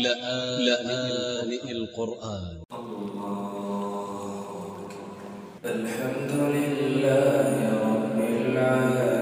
لآن القرآن. الحمد لله رب العالمين.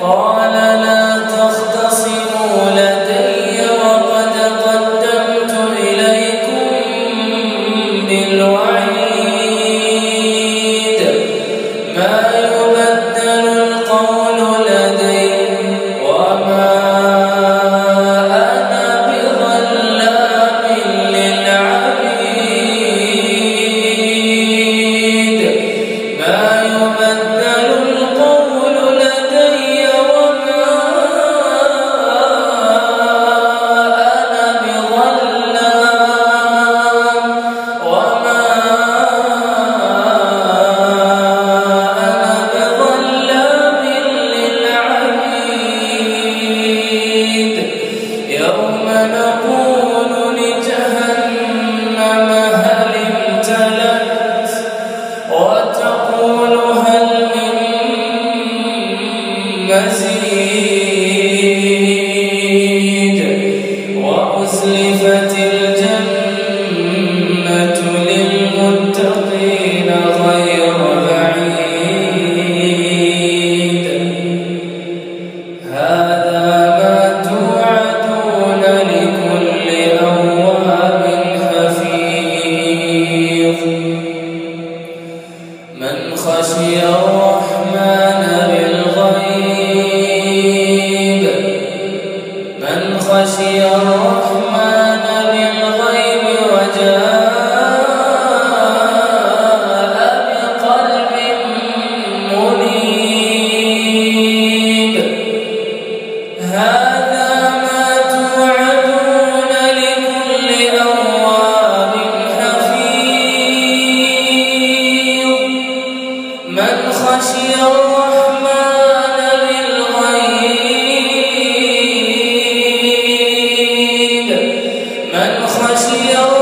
قال لا Brasil. se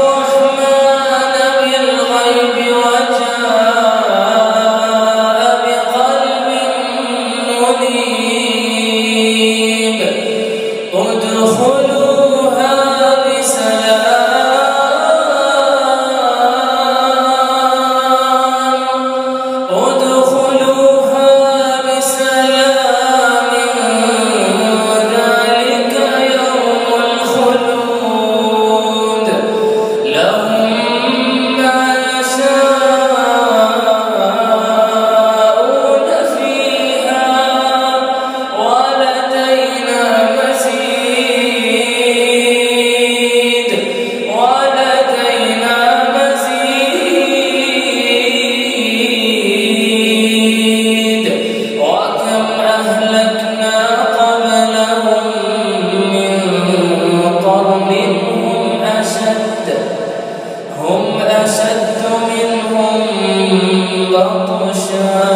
أشد منهم بطشا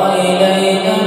وإلينا